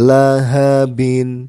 lahabin.